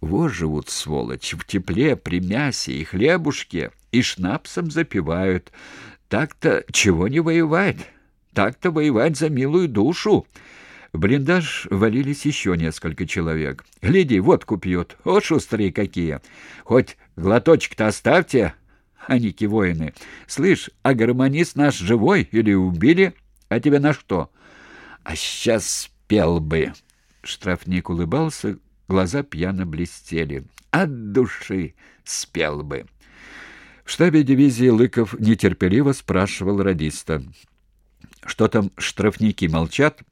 Вот живут, сволочь, в тепле, при мясе и хлебушке, и шнапсом запивают. Так-то чего не воевать? Так-то воевать за милую душу. В блиндаж валились еще несколько человек. «Гляди, водку пьют. О, шустрые какие! Хоть глоточек-то оставьте, аники воины. Слышь, а гармонист наш живой или убили? А тебя на что?» «А сейчас спел бы!» Штрафник улыбался, глаза пьяно блестели. «От души спел бы!» В штабе дивизии Лыков нетерпеливо спрашивал радиста. «Что там штрафники молчат?»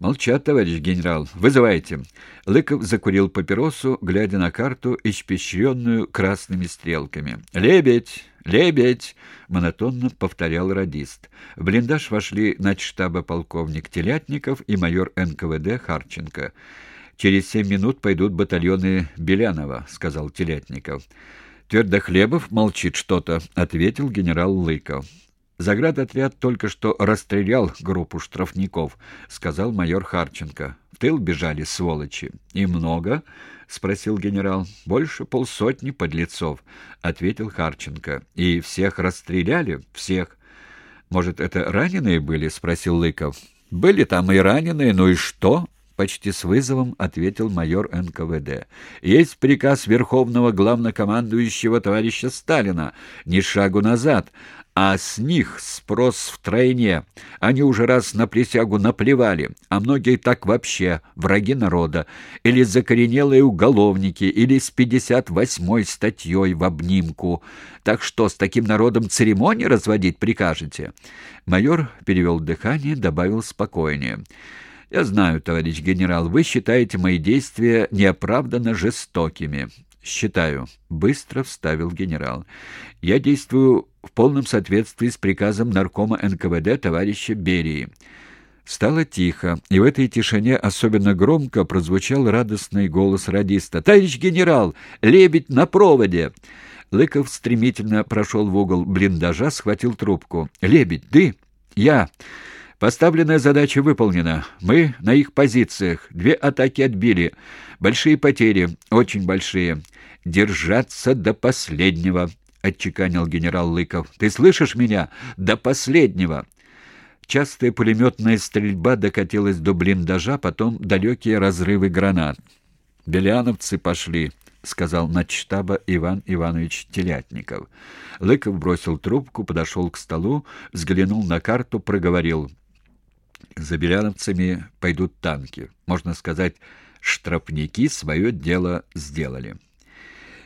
«Молчат, товарищ генерал. Вызывайте». Лыков закурил папиросу, глядя на карту, испещренную красными стрелками. «Лебедь! Лебедь!» — монотонно повторял радист. В блиндаж вошли начштаба полковник Телятников и майор НКВД Харченко. «Через семь минут пойдут батальоны Белянова», — сказал Телятников. «Твердохлебов молчит что-то», — ответил генерал Лыков. «Заградотряд только что расстрелял группу штрафников», — сказал майор Харченко. «В тыл бежали, сволочи». «И много?» — спросил генерал. «Больше полсотни подлецов», — ответил Харченко. «И всех расстреляли? Всех». «Может, это раненые были?» — спросил Лыков. «Были там и раненые, ну и что?» Почти с вызовом ответил майор НКВД. «Есть приказ Верховного Главнокомандующего товарища Сталина. Ни шагу назад а с них спрос втройне. Они уже раз на присягу наплевали, а многие так вообще враги народа, или закоренелые уголовники, или с 58-й статьей в обнимку. Так что, с таким народом церемонии разводить прикажете?» Майор перевел дыхание, добавил спокойнее. «Я знаю, товарищ генерал, вы считаете мои действия неоправданно жестокими. «Считаю», — быстро вставил генерал. «Я действую в полном соответствии с приказом наркома НКВД товарища Берии». Стало тихо, и в этой тишине особенно громко прозвучал радостный голос радиста. «Товарищ генерал! Лебедь на проводе!» Лыков стремительно прошел в угол блиндажа, схватил трубку. «Лебедь, ты?» «Я!» Поставленная задача выполнена. Мы на их позициях. Две атаки отбили. Большие потери, очень большие. Держаться до последнего, отчеканил генерал Лыков. Ты слышишь меня? До последнего. Частая пулеметная стрельба докатилась до блиндажа, потом далекие разрывы гранат. «Беляновцы пошли», — сказал начштаба Иван Иванович Телятников. Лыков бросил трубку, подошел к столу, взглянул на карту, проговорил. За беляновцами пойдут танки. Можно сказать, штрафники свое дело сделали.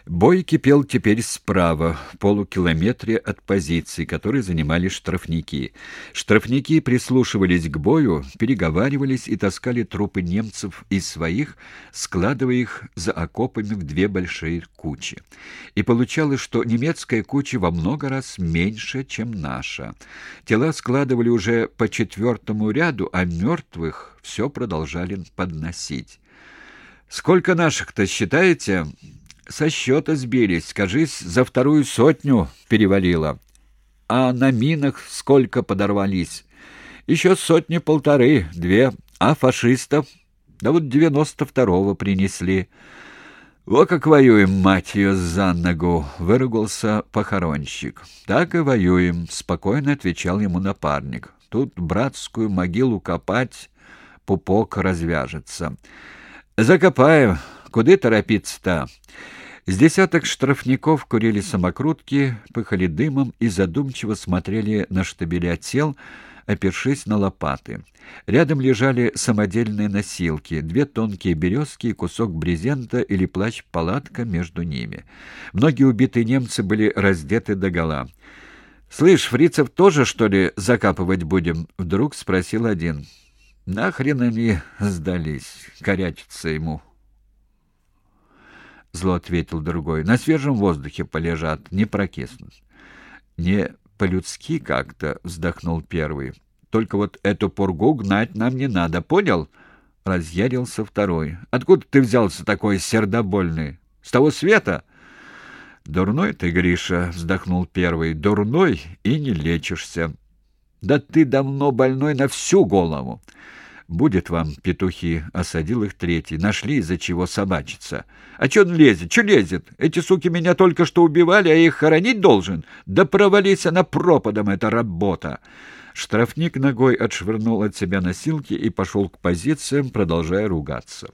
Бой кипел теперь справа, в полукилометре от позиции, которые занимали штрафники. Штрафники прислушивались к бою, переговаривались и таскали трупы немцев из своих, складывая их за окопами в две большие кучи. И получалось, что немецкая куча во много раз меньше, чем наша. Тела складывали уже по четвертому ряду, а мертвых все продолжали подносить. «Сколько наших-то считаете?» Со счета сбились, скажись, за вторую сотню перевалило. А на минах сколько подорвались? Еще сотни-полторы, две. А фашистов? Да вот девяносто второго принесли. «Во как воюем, мать ее, за ногу!» — выругался похоронщик. «Так и воюем», — спокойно отвечал ему напарник. «Тут братскую могилу копать, пупок развяжется». «Закопаем. Куды торопиться-то?» С десяток штрафников курили самокрутки, пыхали дымом и задумчиво смотрели на штабеля тел, опершись на лопаты. Рядом лежали самодельные носилки, две тонкие березки и кусок брезента или плащ-палатка между ними. Многие убитые немцы были раздеты догола. «Слышь, фрицев тоже, что ли, закапывать будем?» — вдруг спросил один. «Нахрен они сдались?» — корячится ему зло ответил другой. На свежем воздухе полежат, не прокиснут. Не по-людски как-то, вздохнул первый. Только вот эту пургу гнать нам не надо, понял? Разъярился второй. Откуда ты взялся такой сердобольный? С того света? Дурной ты, Гриша, вздохнул первый. Дурной и не лечишься. Да ты давно больной на всю голову. «Будет вам, петухи!» — осадил их третий. «Нашли, из-за чего собачиться. А чё он лезет? Чё лезет? Эти суки меня только что убивали, а я их хоронить должен? Да провались она пропадом, эта работа!» Штрафник ногой отшвырнул от себя носилки и пошел к позициям, продолжая ругаться.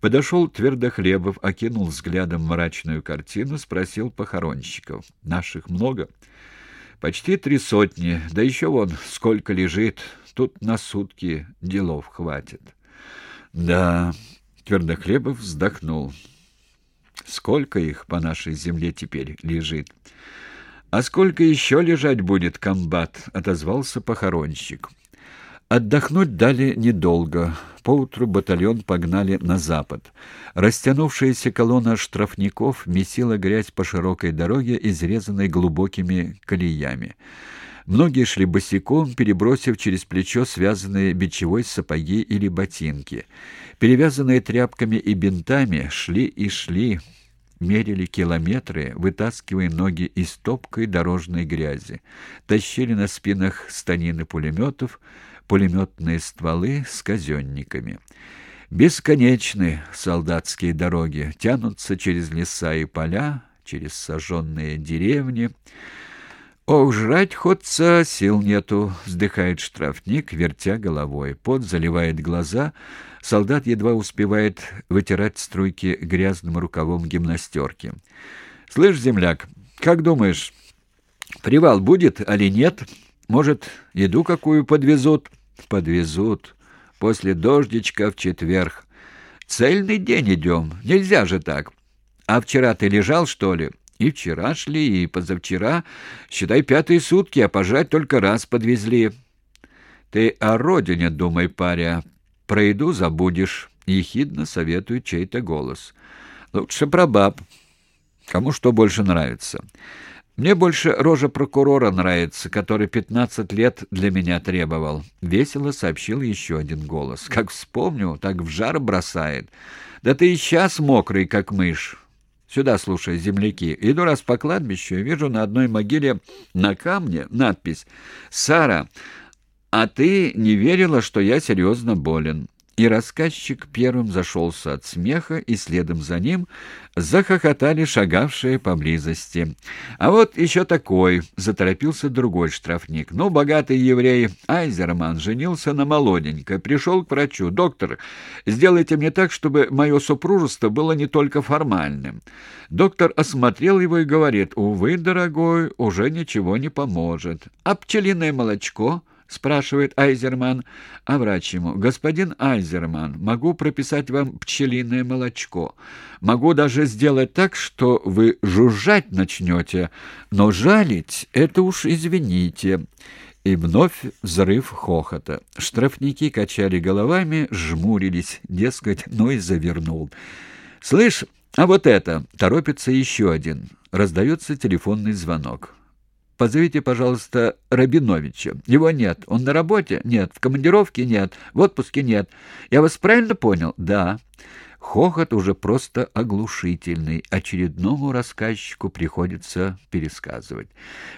Подошел Твердохлебов, окинул взглядом мрачную картину, спросил похоронщиков. «Наших много?» «Почти три сотни, да еще вон сколько лежит. Тут на сутки делов хватит». «Да...» — Твердохлебов вздохнул. «Сколько их по нашей земле теперь лежит?» «А сколько еще лежать будет, комбат?» — отозвался похоронщик. Отдохнуть дали недолго. Поутру батальон погнали на запад. Растянувшаяся колонна штрафников месила грязь по широкой дороге, изрезанной глубокими колеями. Многие шли босиком, перебросив через плечо связанные бичевой сапоги или ботинки. Перевязанные тряпками и бинтами шли и шли, мерили километры, вытаскивая ноги из топкой дорожной грязи, тащили на спинах станины пулеметов, пулеметные стволы с казенниками. Бесконечны солдатские дороги, тянутся через леса и поля, через сожженные деревни. «Ох, жрать ходца, сил нету!» — вздыхает штрафник, вертя головой. Пот заливает глаза, солдат едва успевает вытирать струйки грязным рукавом гимнастерки. «Слышь, земляк, как думаешь, привал будет или нет?» Может, еду какую подвезут? Подвезут. После дождичка в четверг. Цельный день идем. Нельзя же так. А вчера ты лежал, что ли? И вчера шли, и позавчера. Считай, пятые сутки, а пожать только раз подвезли. Ты о родине думай, паря. Про еду забудешь. Ехидно советует чей-то голос. Лучше про баб. Кому что больше нравится. Мне больше рожа прокурора нравится, который пятнадцать лет для меня требовал. Весело сообщил еще один голос. Как вспомню, так в жар бросает. Да ты и сейчас мокрый, как мышь. Сюда, слушай, земляки. Иду раз по кладбищу и вижу на одной могиле на камне надпись «Сара, а ты не верила, что я серьезно болен?» И рассказчик первым зашелся от смеха, и следом за ним захохотали шагавшие поблизости. А вот еще такой, заторопился другой штрафник. Ну, богатый еврей Айзерман женился на молоденькой, пришел к врачу. «Доктор, сделайте мне так, чтобы мое супружество было не только формальным». Доктор осмотрел его и говорит, «Увы, дорогой, уже ничего не поможет. А пчелиное молочко?» — спрашивает Айзерман, а врач ему. «Господин Айзерман, могу прописать вам пчелиное молочко. Могу даже сделать так, что вы жужжать начнете, но жалить — это уж извините». И вновь взрыв хохота. Штрафники качали головами, жмурились, дескать, ну и завернул. «Слышь, а вот это!» — торопится еще один. Раздается телефонный звонок. Позовите, пожалуйста, Рабиновича. Его нет. Он на работе? Нет. В командировке? Нет. В отпуске? Нет. Я вас правильно понял? Да. Хохот уже просто оглушительный. Очередному рассказчику приходится пересказывать.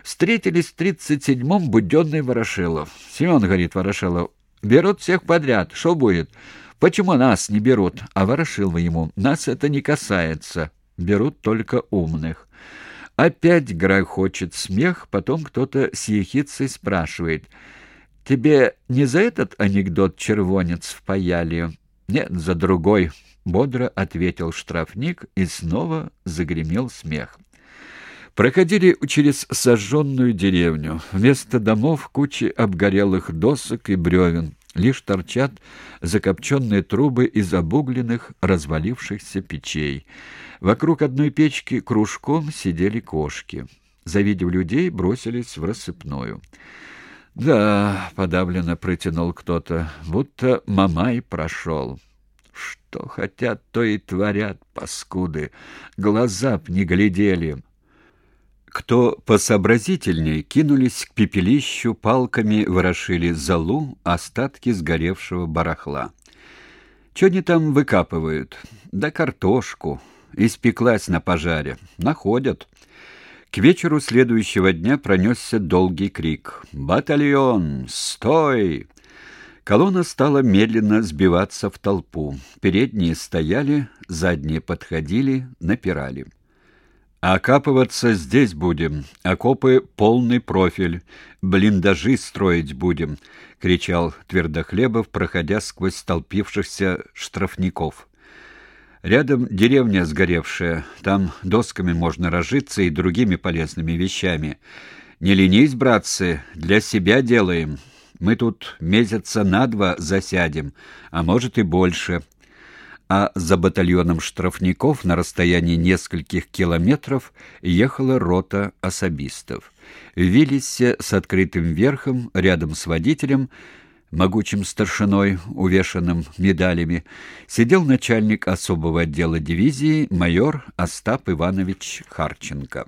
Встретились в тридцать седьмом буденный Ворошилов. Семен, говорит Ворошилов, берут всех подряд. Что будет? Почему нас не берут? А Ворошилов ему, нас это не касается. Берут только умных. Опять грохочет смех, потом кто-то с ехицей спрашивает. «Тебе не за этот анекдот червонец впаяли?» «Нет, за другой», — бодро ответил штрафник, и снова загремел смех. Проходили через сожженную деревню. Вместо домов кучи обгорелых досок и бревен. Лишь торчат закопченные трубы из обугленных, развалившихся печей. Вокруг одной печки кружком сидели кошки. Завидев людей, бросились в рассыпную. «Да», — подавленно протянул кто-то, — «будто Мамай прошел». «Что хотят, то и творят, паскуды. Глаза б не глядели». Кто посообразительней, кинулись к пепелищу, палками ворошили залу, остатки сгоревшего барахла. Что они там выкапывают? Да картошку, испеклась на пожаре. Находят. К вечеру следующего дня пронесся долгий крик. «Батальон! Стой!» Колонна стала медленно сбиваться в толпу. Передние стояли, задние подходили, напирали. «Окапываться здесь будем, окопы полный профиль, блиндажи строить будем», — кричал Твердохлебов, проходя сквозь столпившихся штрафников. «Рядом деревня сгоревшая, там досками можно разжиться и другими полезными вещами. Не ленись, братцы, для себя делаем». Мы тут месяца на два засядем, а может и больше. А за батальоном штрафников на расстоянии нескольких километров ехала рота особистов. В Виллисе с открытым верхом, рядом с водителем, могучим старшиной, увешанным медалями, сидел начальник особого отдела дивизии майор Остап Иванович Харченко.